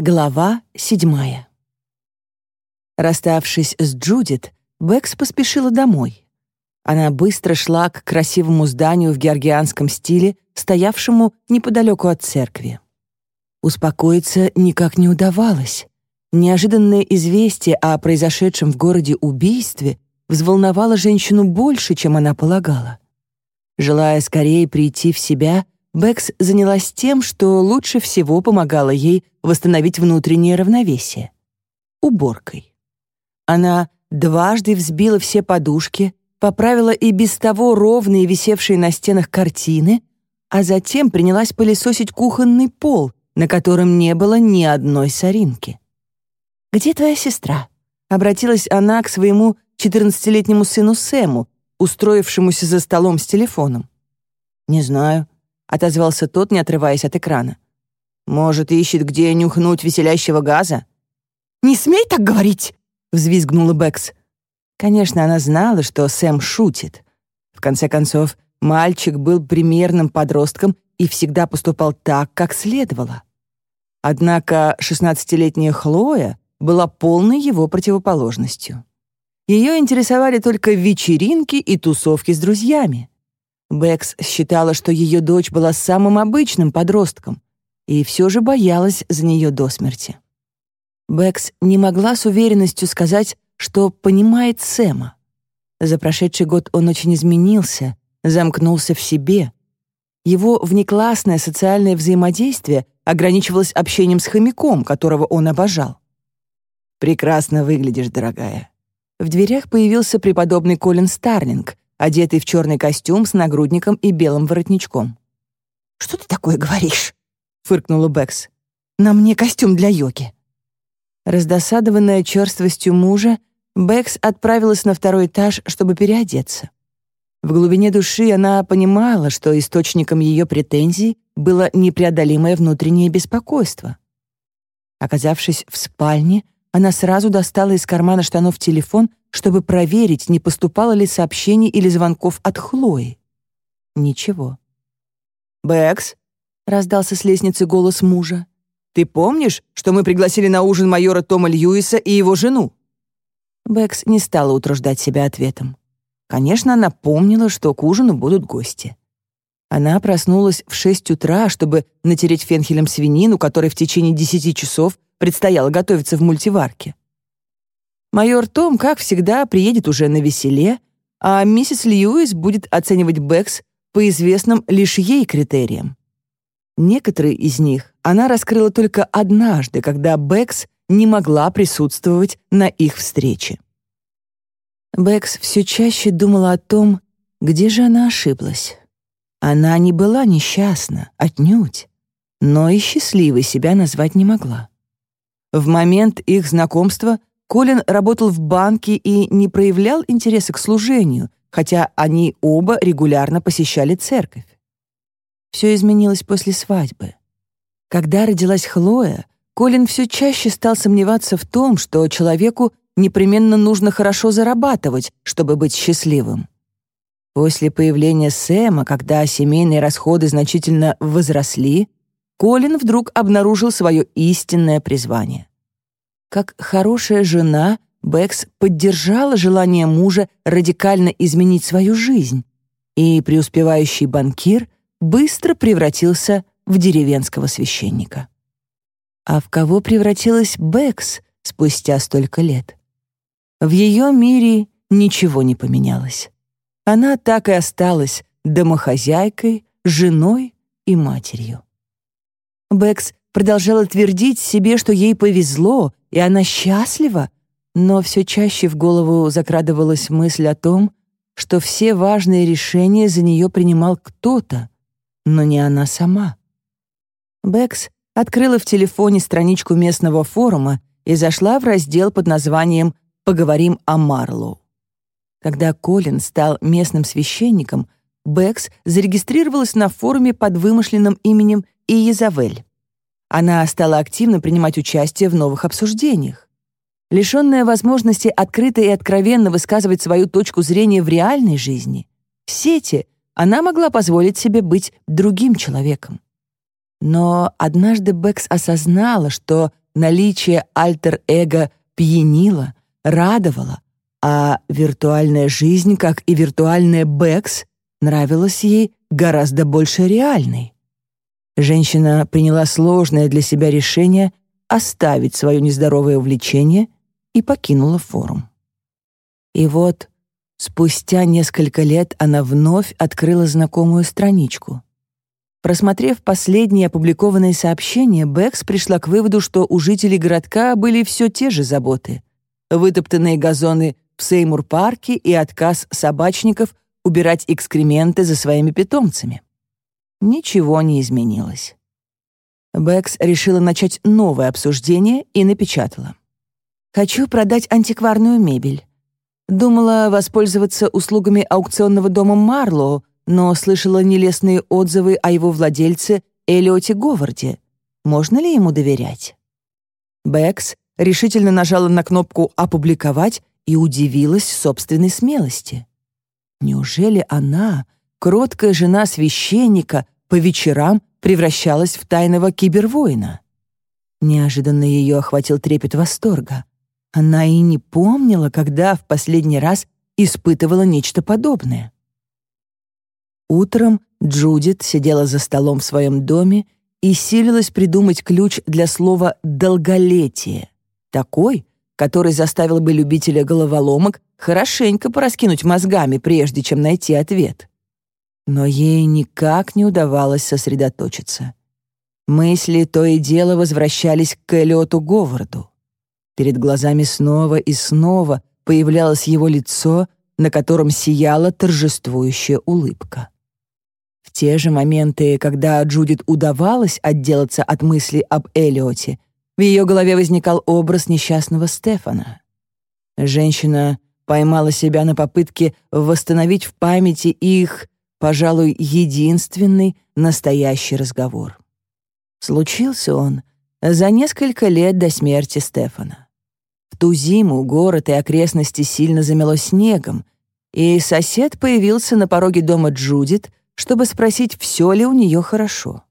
Глава седьмая. Расставшись с Джудит, Бэкс поспешила домой. Она быстро шла к красивому зданию в георгианском стиле, стоявшему неподалеку от церкви. Успокоиться никак не удавалось. Неожиданное известие о произошедшем в городе убийстве взволновало женщину больше, чем она полагала. Желая скорее прийти в себя, Бэкс занялась тем, что лучше всего помогало ей восстановить внутреннее равновесие — уборкой. Она дважды взбила все подушки, поправила и без того ровные висевшие на стенах картины, а затем принялась пылесосить кухонный пол, на котором не было ни одной соринки. «Где твоя сестра?» — обратилась она к своему 14-летнему сыну Сэму, устроившемуся за столом с телефоном. «Не знаю», — отозвался тот, не отрываясь от экрана. «Может, ищет, где нюхнуть веселящего газа?» «Не смей так говорить!» — взвизгнула Бэкс. Конечно, она знала, что Сэм шутит. В конце концов, мальчик был примерным подростком и всегда поступал так, как следовало. Однако шестнадцатилетняя Хлоя была полной его противоположностью. Ее интересовали только вечеринки и тусовки с друзьями. Бэкс считала, что ее дочь была самым обычным подростком, и все же боялась за нее до смерти. Бэкс не могла с уверенностью сказать, что понимает Сэма. За прошедший год он очень изменился, замкнулся в себе. Его внеклассное социальное взаимодействие ограничивалось общением с хомяком, которого он обожал. «Прекрасно выглядишь, дорогая». В дверях появился преподобный Колин Старлинг, одетый в черный костюм с нагрудником и белым воротничком. «Что ты такое говоришь?» — фыркнула Бэкс. «На мне костюм для йоги». Раздосадованная черствостью мужа, Бэкс отправилась на второй этаж, чтобы переодеться. В глубине души она понимала, что источником ее претензий было непреодолимое внутреннее беспокойство. Оказавшись в спальне, она сразу достала из кармана штанов телефон чтобы проверить, не поступало ли сообщений или звонков от Хлои. Ничего. «Бэкс», — раздался с лестницы голос мужа, «ты помнишь, что мы пригласили на ужин майора Тома Льюиса и его жену?» Бэкс не стала утруждать себя ответом. Конечно, она помнила, что к ужину будут гости. Она проснулась в шесть утра, чтобы натереть фенхелем свинину, которой в течение десяти часов предстояло готовиться в мультиварке. Майор Том, как всегда, приедет уже навеселе, а миссис Льюис будет оценивать Бэкс по известным лишь ей критериям. Некоторые из них она раскрыла только однажды, когда Бэкс не могла присутствовать на их встрече. Бэкс все чаще думала о том, где же она ошиблась. Она не была несчастна, отнюдь, но и счастливой себя назвать не могла. В момент их знакомства Колин работал в банке и не проявлял интереса к служению, хотя они оба регулярно посещали церковь. Все изменилось после свадьбы. Когда родилась Хлоя, Колин все чаще стал сомневаться в том, что человеку непременно нужно хорошо зарабатывать, чтобы быть счастливым. После появления Сэма, когда семейные расходы значительно возросли, Колин вдруг обнаружил свое истинное призвание. Как хорошая жена, Бэкс поддержала желание мужа радикально изменить свою жизнь, и преуспевающий банкир быстро превратился в деревенского священника. А в кого превратилась Бэкс спустя столько лет? В ее мире ничего не поменялось. Она так и осталась домохозяйкой, женой и матерью. Бэкс продолжала твердить себе, что ей повезло, и она счастлива, но все чаще в голову закрадывалась мысль о том, что все важные решения за нее принимал кто-то, но не она сама. Бэкс открыла в телефоне страничку местного форума и зашла в раздел под названием «Поговорим о Марлоу». Когда Колин стал местным священником, Бэкс зарегистрировалась на форуме под вымышленным именем Иезавель. Она стала активно принимать участие в новых обсуждениях. Лишенная возможности открыто и откровенно высказывать свою точку зрения в реальной жизни, в сети она могла позволить себе быть другим человеком. Но однажды Бэкс осознала, что наличие альтер-эго пьянило, радовало, а виртуальная жизнь, как и виртуальная Бэкс, нравилась ей гораздо больше реальной. Женщина приняла сложное для себя решение оставить свое нездоровое увлечение и покинула форум. И вот спустя несколько лет она вновь открыла знакомую страничку. Просмотрев последние опубликованные сообщения, Бэкс пришла к выводу, что у жителей городка были все те же заботы. Вытоптанные газоны в Сеймур-парке и отказ собачников убирать экскременты за своими питомцами. Ничего не изменилось. Бэкс решила начать новое обсуждение и напечатала. «Хочу продать антикварную мебель. Думала воспользоваться услугами аукционного дома Марлоу, но слышала нелестные отзывы о его владельце Элиоте Говарде. Можно ли ему доверять? Бэкс решительно нажала на кнопку «Опубликовать» и удивилась собственной смелости. Неужели она, кроткая жена священника, по вечерам превращалась в тайного кибервоина? Неожиданно ее охватил трепет восторга. Она и не помнила, когда в последний раз испытывала нечто подобное. Утром Джудит сидела за столом в своем доме и силилась придумать ключ для слова «долголетие», такой, который заставил бы любителя головоломок хорошенько пораскинуть мозгами, прежде чем найти ответ. Но ей никак не удавалось сосредоточиться. Мысли то и дело возвращались к Эллиоту Говарду. Перед глазами снова и снова появлялось его лицо, на котором сияла торжествующая улыбка. В те же моменты, когда Джудит удавалось отделаться от мысли об Элиоте, в ее голове возникал образ несчастного Стефана. Женщина поймала себя на попытке восстановить в памяти их, пожалуй, единственный настоящий разговор. Случился он за несколько лет до смерти Стефана. В ту зиму город и окрестности сильно замело снегом, и сосед появился на пороге дома Джудит чтобы спросить, все ли у нее хорошо.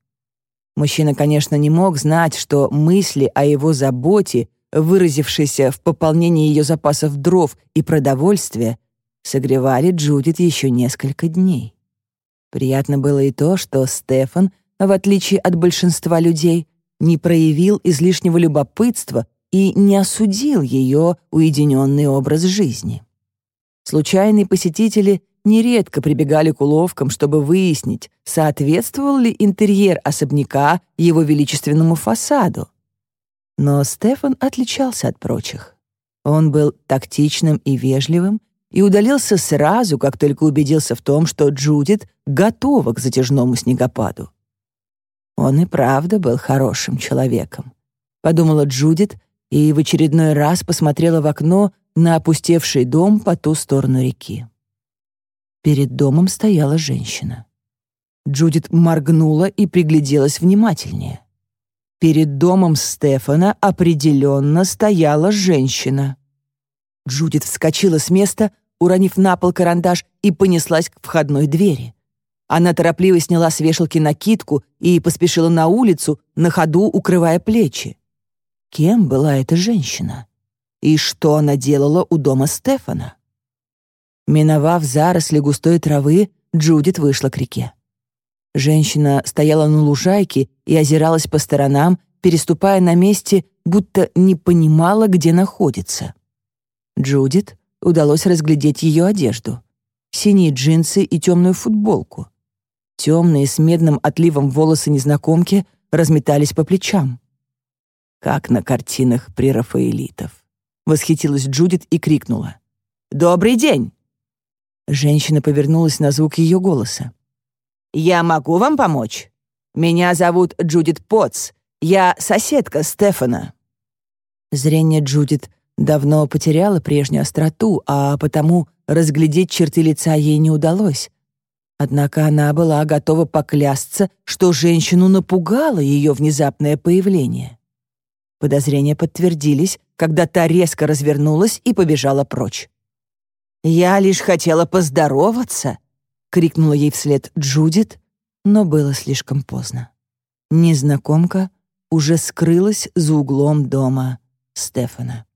Мужчина, конечно, не мог знать, что мысли о его заботе, выразившиеся в пополнении ее запасов дров и продовольствия, согревали Джудит еще несколько дней. Приятно было и то, что Стефан, в отличие от большинства людей, не проявил излишнего любопытства и не осудил ее уединенный образ жизни. Случайные посетители нередко прибегали к уловкам, чтобы выяснить, соответствовал ли интерьер особняка его величественному фасаду. Но Стефан отличался от прочих. Он был тактичным и вежливым и удалился сразу, как только убедился в том, что Джудит готова к затяжному снегопаду. Он и правда был хорошим человеком, подумала Джудит и в очередной раз посмотрела в окно на опустевший дом по ту сторону реки. Перед домом стояла женщина. Джудит моргнула и пригляделась внимательнее. Перед домом Стефана определенно стояла женщина. Джудит вскочила с места, уронив на пол карандаш, и понеслась к входной двери. Она торопливо сняла с вешалки накидку и поспешила на улицу, на ходу укрывая плечи. Кем была эта женщина? И что она делала у дома Стефана? Миновав заросли густой травы, Джудит вышла к реке. Женщина стояла на лужайке и озиралась по сторонам, переступая на месте, будто не понимала, где находится. Джудит удалось разглядеть ее одежду. Синие джинсы и темную футболку. Темные с медным отливом волосы незнакомки разметались по плечам. Как на картинах прерафаэлитов. Восхитилась Джудит и крикнула. «Добрый день!» Женщина повернулась на звук ее голоса. «Я могу вам помочь? Меня зовут Джудит Потс. Я соседка Стефана». Зрение Джудит давно потеряло прежнюю остроту, а потому разглядеть черты лица ей не удалось. Однако она была готова поклясться, что женщину напугало ее внезапное появление. Подозрения подтвердились, когда та резко развернулась и побежала прочь. «Я лишь хотела поздороваться!» — крикнула ей вслед Джудит, но было слишком поздно. Незнакомка уже скрылась за углом дома Стефана.